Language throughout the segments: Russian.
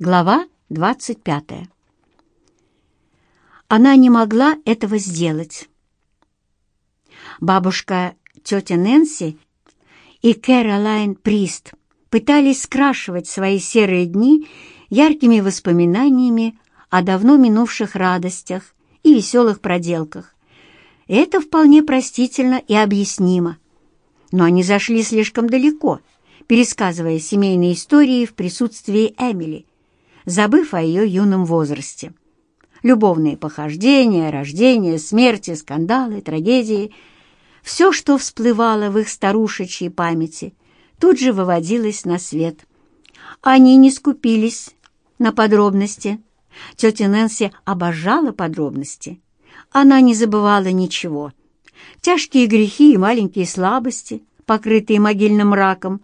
Глава 25. Она не могла этого сделать. Бабушка, тетя Нэнси и Кэролайн Прист пытались скрашивать свои серые дни яркими воспоминаниями о давно минувших радостях и веселых проделках. Это вполне простительно и объяснимо. Но они зашли слишком далеко, пересказывая семейные истории в присутствии Эмили – забыв о ее юном возрасте. Любовные похождения, рождения, смерти, скандалы, трагедии — все, что всплывало в их старушечьей памяти, тут же выводилось на свет. Они не скупились на подробности. Тетя Нэнси обожала подробности. Она не забывала ничего. Тяжкие грехи и маленькие слабости, покрытые могильным раком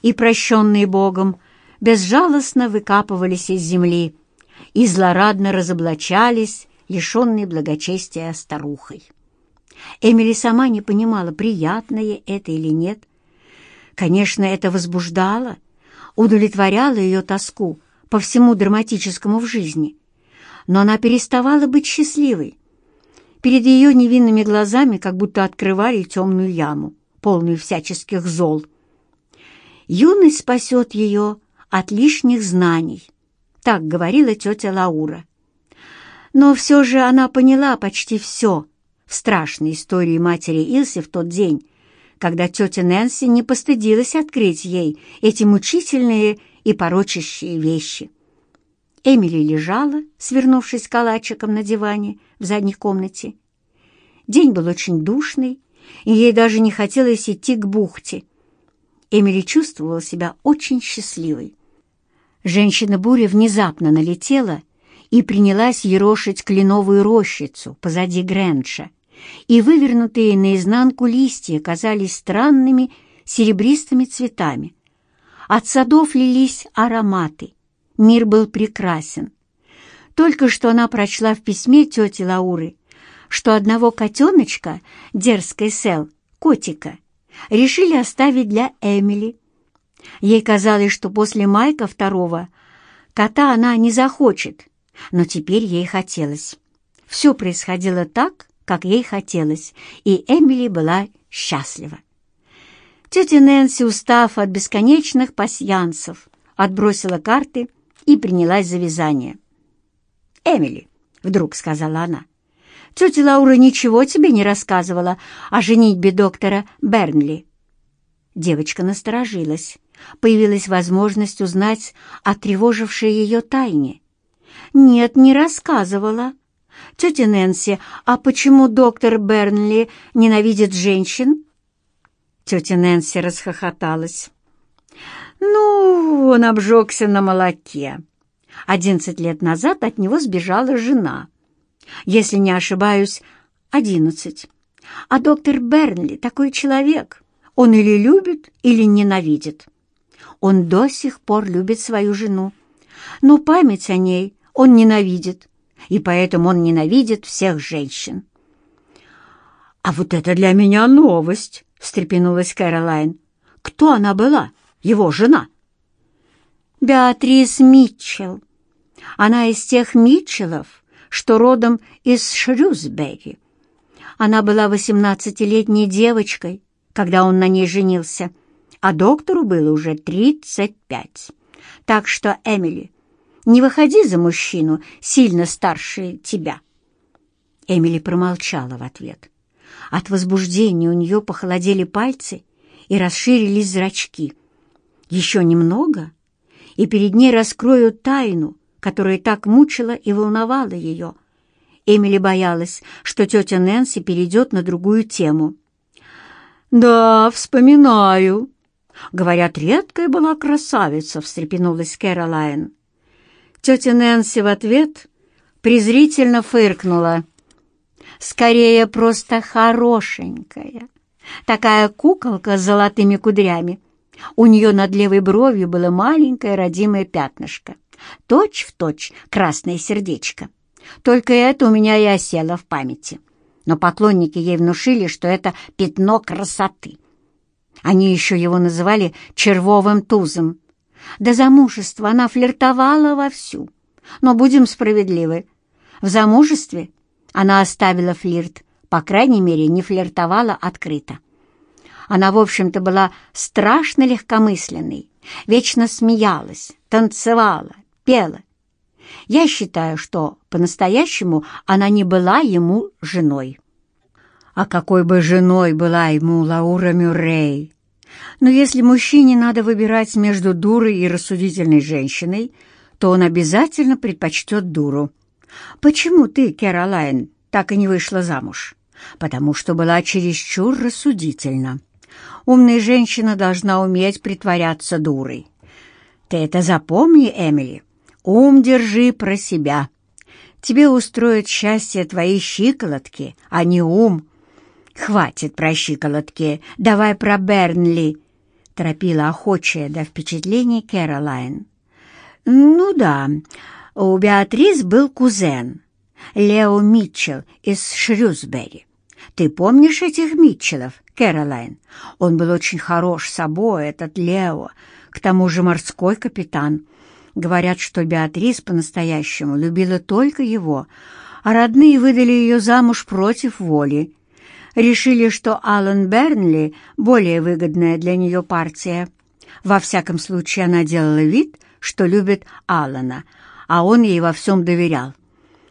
и прощенные Богом, безжалостно выкапывались из земли и злорадно разоблачались, лишенные благочестия старухой. Эмили сама не понимала, приятное это или нет. Конечно, это возбуждало, удовлетворяло ее тоску по всему драматическому в жизни, но она переставала быть счастливой. Перед ее невинными глазами как будто открывали темную яму, полную всяческих зол. Юность спасет ее от лишних знаний. Так говорила тетя Лаура. Но все же она поняла почти все в страшной истории матери Илси в тот день, когда тетя Нэнси не постыдилась открыть ей эти мучительные и порочащие вещи. Эмили лежала, свернувшись калачиком на диване в задней комнате. День был очень душный, и ей даже не хотелось идти к бухте. Эмили чувствовала себя очень счастливой. Женщина-буря внезапно налетела и принялась ерошить кленовую рощицу позади Грэнша, и вывернутые наизнанку листья казались странными серебристыми цветами. От садов лились ароматы. Мир был прекрасен. Только что она прочла в письме тети Лауры, что одного котеночка, дерзкой Сел, котика, решили оставить для Эмили. Ей казалось, что после Майка второго кота она не захочет, но теперь ей хотелось. Все происходило так, как ей хотелось, и Эмили была счастлива. Тетя Нэнси, устав от бесконечных пасьянсов, отбросила карты и принялась за вязание. «Эмили», — вдруг сказала она, — «тетя Лаура ничего тебе не рассказывала о женитьбе доктора Бернли?» Девочка насторожилась появилась возможность узнать о тревожившей ее тайне. «Нет, не рассказывала. Тетя Нэнси, а почему доктор Бернли ненавидит женщин?» Тетя Нэнси расхохоталась. «Ну, он обжегся на молоке. Одиннадцать лет назад от него сбежала жена. Если не ошибаюсь, одиннадцать. А доктор Бернли такой человек. Он или любит, или ненавидит. Он до сих пор любит свою жену, но память о ней он ненавидит, и поэтому он ненавидит всех женщин. «А вот это для меня новость!» — встрепенулась Кэролайн. «Кто она была? Его жена?» «Беатрис Митчелл. Она из тех Митчеллов, что родом из Шрюсбери. Она была восемнадцатилетней девочкой, когда он на ней женился» а доктору было уже 35. Так что, Эмили, не выходи за мужчину, сильно старше тебя». Эмили промолчала в ответ. От возбуждения у нее похолодели пальцы и расширились зрачки. Еще немного, и перед ней раскроют тайну, которая так мучила и волновала ее. Эмили боялась, что тетя Нэнси перейдет на другую тему. «Да, вспоминаю», Говорят, редкая была красавица, встрепенулась Кэролайн. Тетя Нэнси в ответ презрительно фыркнула. Скорее, просто хорошенькая. Такая куколка с золотыми кудрями. У нее над левой бровью было маленькое родимое пятнышко. Точь в точь красное сердечко. Только это у меня и осело в памяти. Но поклонники ей внушили, что это пятно красоты. Они еще его называли червовым тузом. До замужества она флиртовала вовсю. Но будем справедливы. В замужестве она оставила флирт, по крайней мере, не флиртовала открыто. Она, в общем-то, была страшно легкомысленной, вечно смеялась, танцевала, пела. Я считаю, что по-настоящему она не была ему женой. А какой бы женой была ему Лаура Мюррей? Но если мужчине надо выбирать между дурой и рассудительной женщиной, то он обязательно предпочтет дуру. Почему ты, Кэролайн, так и не вышла замуж? Потому что была чересчур рассудительна. Умная женщина должна уметь притворяться дурой. Ты это запомни, Эмили. Ум держи про себя. Тебе устроит счастье твои щиколотки, а не ум. Хватит про щиколотки, давай про Бернли, торопила охочая до впечатлений Кэролайн. Ну да, у Беатрис был кузен, Лео Митчелл из Шрюсбери. Ты помнишь этих Митчеллов, Кэролайн? Он был очень хорош собой, этот Лео, к тому же морской капитан. Говорят, что Беатрис по-настоящему любила только его, а родные выдали ее замуж против воли. Решили, что Алан Бернли — более выгодная для нее партия. Во всяком случае, она делала вид, что любит Алана, а он ей во всем доверял.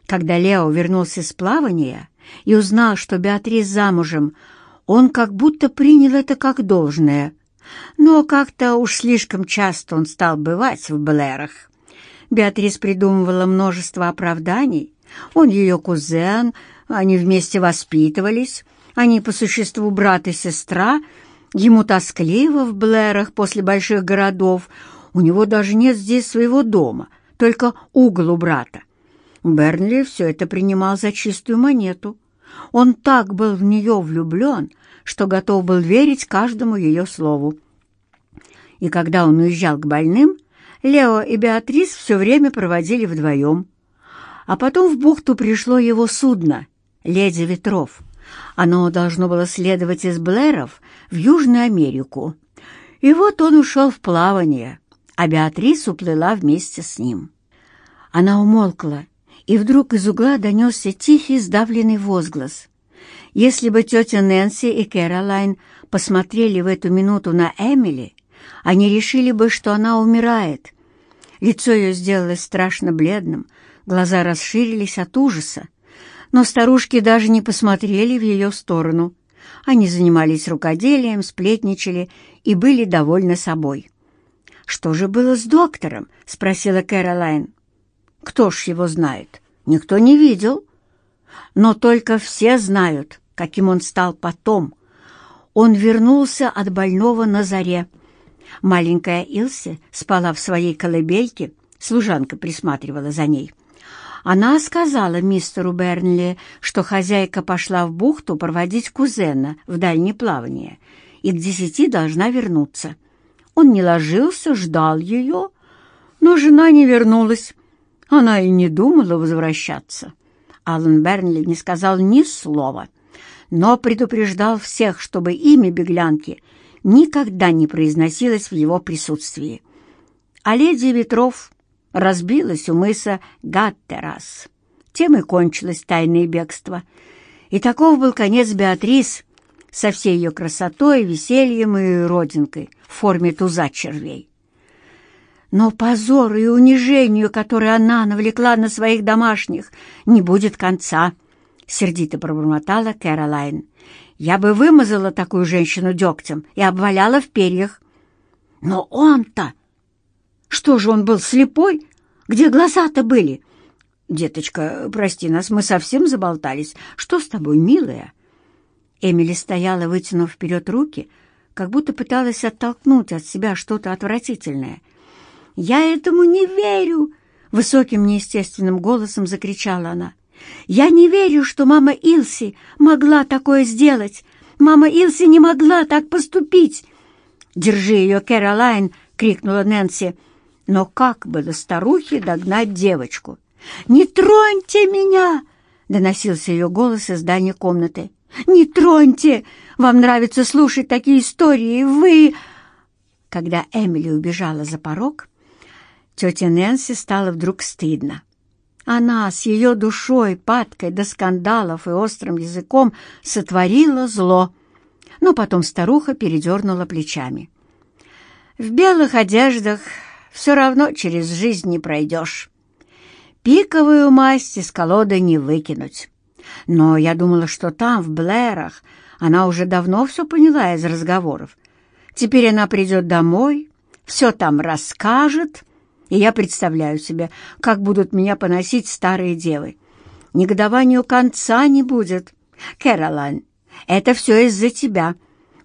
Когда Лео вернулся с плавания и узнал, что Беатрис замужем, он как будто принял это как должное. Но как-то уж слишком часто он стал бывать в Блэрах. Беатрис придумывала множество оправданий. Он ее кузен, они вместе воспитывались, они по существу брат и сестра, ему тоскливо в Блэрах после больших городов, у него даже нет здесь своего дома, только угол у брата. Бернли все это принимал за чистую монету. Он так был в нее влюблен, что готов был верить каждому ее слову. И когда он уезжал к больным, Лео и Беатрис все время проводили вдвоем. А потом в бухту пришло его судно «Леди Ветров». Оно должно было следовать из Блэров в Южную Америку. И вот он ушел в плавание, а Беатрис уплыла вместе с ним. Она умолкла, и вдруг из угла донесся тихий сдавленный возглас. Если бы тетя Нэнси и Кэролайн посмотрели в эту минуту на Эмили, они решили бы, что она умирает. Лицо ее сделалось страшно бледным, глаза расширились от ужаса. Но старушки даже не посмотрели в ее сторону. Они занимались рукоделием, сплетничали и были довольны собой. «Что же было с доктором?» — спросила Кэролайн. «Кто ж его знает? Никто не видел. Но только все знают, каким он стал потом. Он вернулся от больного на заре. Маленькая Илси спала в своей колыбельке, служанка присматривала за ней. Она сказала мистеру Бернли, что хозяйка пошла в бухту проводить кузена в дальнее плавание и к десяти должна вернуться. Он не ложился, ждал ее, но жена не вернулась. Она и не думала возвращаться. Алан Бернли не сказал ни слова, но предупреждал всех, чтобы имя беглянки никогда не произносилось в его присутствии. А леди Ветров разбилась у мыса Гаттерас. Тем и кончилось тайное бегство. И таков был конец Беатрис со всей ее красотой, весельем и родинкой в форме туза червей. Но позору и унижению, которое она навлекла на своих домашних, не будет конца, — сердито пробормотала Кэролайн. Я бы вымазала такую женщину дегтем и обваляла в перьях. Но он-то что же, он был слепой? Где глаза-то были? Деточка, прости нас, мы совсем заболтались. Что с тобой, милая? Эмили стояла, вытянув вперед руки, как будто пыталась оттолкнуть от себя что-то отвратительное. «Я этому не верю!» — высоким неестественным голосом закричала она. «Я не верю, что мама Илси могла такое сделать! Мама Илси не могла так поступить!» «Держи ее, Кэролайн!» — крикнула Нэнси. Но как бы до старухи догнать девочку? «Не троньте меня!» — доносился ее голос из дальней комнаты. «Не троньте! Вам нравится слушать такие истории, вы...» Когда Эмили убежала за порог, тете Нэнси стало вдруг стыдно. Она с ее душой, падкой до скандалов и острым языком сотворила зло, но потом старуха передернула плечами. «В белых одеждах все равно через жизнь не пройдешь. Пиковую масть из колоды не выкинуть. Но я думала, что там, в Блэрах, она уже давно все поняла из разговоров. Теперь она придет домой, все там расскажет, и я представляю себе, как будут меня поносить старые девы. Негодованию конца не будет. Кэролайн, это все из-за тебя.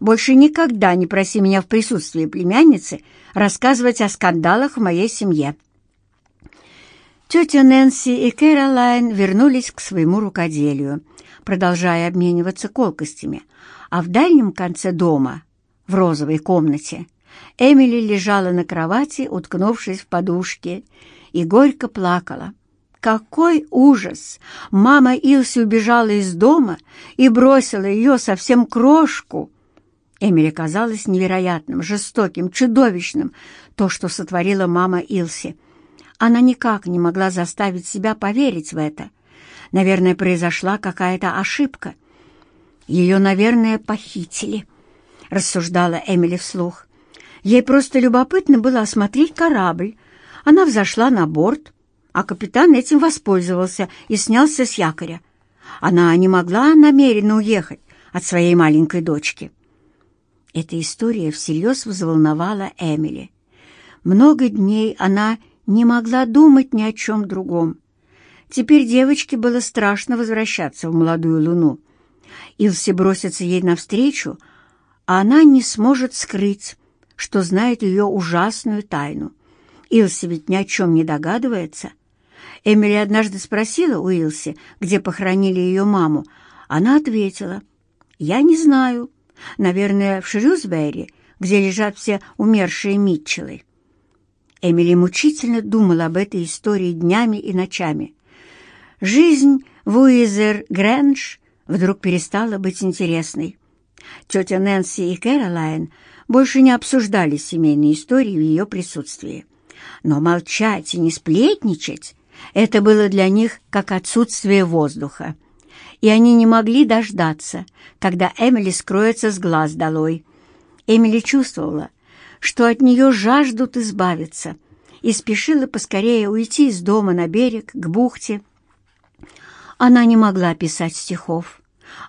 Больше никогда не проси меня в присутствии племянницы рассказывать о скандалах в моей семье. Тетя Нэнси и Кэролайн вернулись к своему рукоделию, продолжая обмениваться колкостями, а в дальнем конце дома, в розовой комнате, Эмили лежала на кровати, уткнувшись в подушки, и горько плакала. Какой ужас! Мама Илси убежала из дома и бросила ее совсем крошку. Эмили казалось невероятным, жестоким, чудовищным то, что сотворила мама Илси. Она никак не могла заставить себя поверить в это. Наверное, произошла какая-то ошибка. Ее, наверное, похитили, — рассуждала Эмили вслух. Ей просто любопытно было осмотреть корабль. Она взошла на борт, а капитан этим воспользовался и снялся с якоря. Она не могла намеренно уехать от своей маленькой дочки. Эта история всерьез взволновала Эмили. Много дней она не могла думать ни о чем другом. Теперь девочке было страшно возвращаться в молодую луну. Илси бросится ей навстречу, а она не сможет скрыть, что знает ее ужасную тайну. Илси ведь ни о чем не догадывается. Эмили однажды спросила у Илси, где похоронили ее маму. Она ответила, «Я не знаю, Наверное, в Шрюсбери, где лежат все умершие Митчеллы. Эмили мучительно думала об этой истории днями и ночами. Жизнь в Уизер-Грэндж вдруг перестала быть интересной. Тетя Нэнси и Кэролайн больше не обсуждали семейные истории в ее присутствии. Но молчать и не сплетничать — это было для них как отсутствие воздуха и они не могли дождаться, когда Эмили скроется с глаз долой. Эмили чувствовала, что от нее жаждут избавиться, и спешила поскорее уйти из дома на берег, к бухте. Она не могла писать стихов.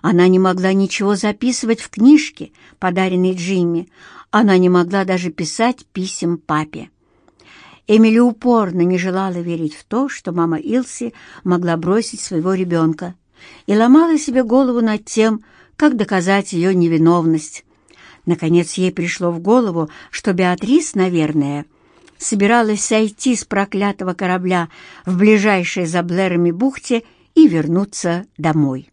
Она не могла ничего записывать в книжке, подаренной Джимми. Она не могла даже писать писем папе. Эмили упорно не желала верить в то, что мама Илси могла бросить своего ребенка и ломала себе голову над тем, как доказать ее невиновность. Наконец ей пришло в голову, что Беатрис, наверное, собиралась сойти с проклятого корабля в ближайшей за Блэрами бухте и вернуться домой.